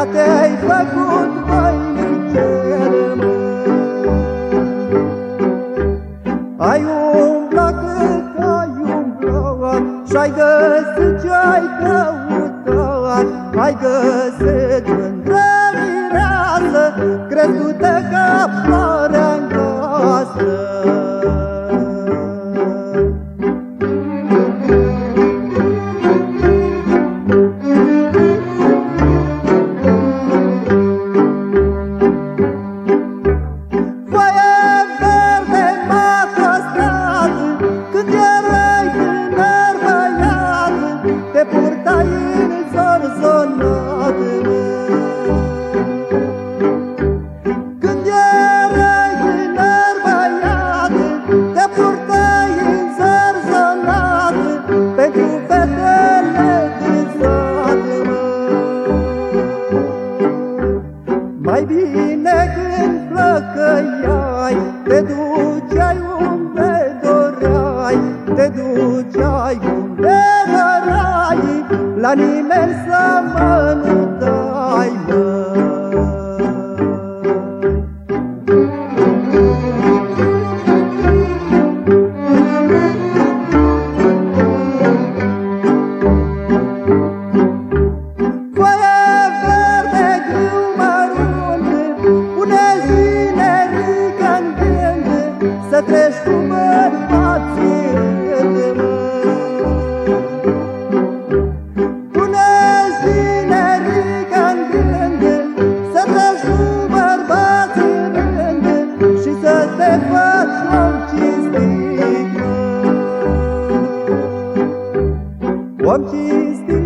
Dar te-ai făcut voinicer, mă. Ai umblat cât ai umblat Și-ai găsit ce-ai căutat. Ai găsit mândră mireasă Crescută ca floarea în casă purtai în zorzonat Când erai tânăr băiat Te purtai în zorzonat Pentru fetele din sat mai bine când flăcăiai, te duceai unde doreai, te duceai unde doreai, la nimeni să mă nu dai, măi. Foaie verde, What is the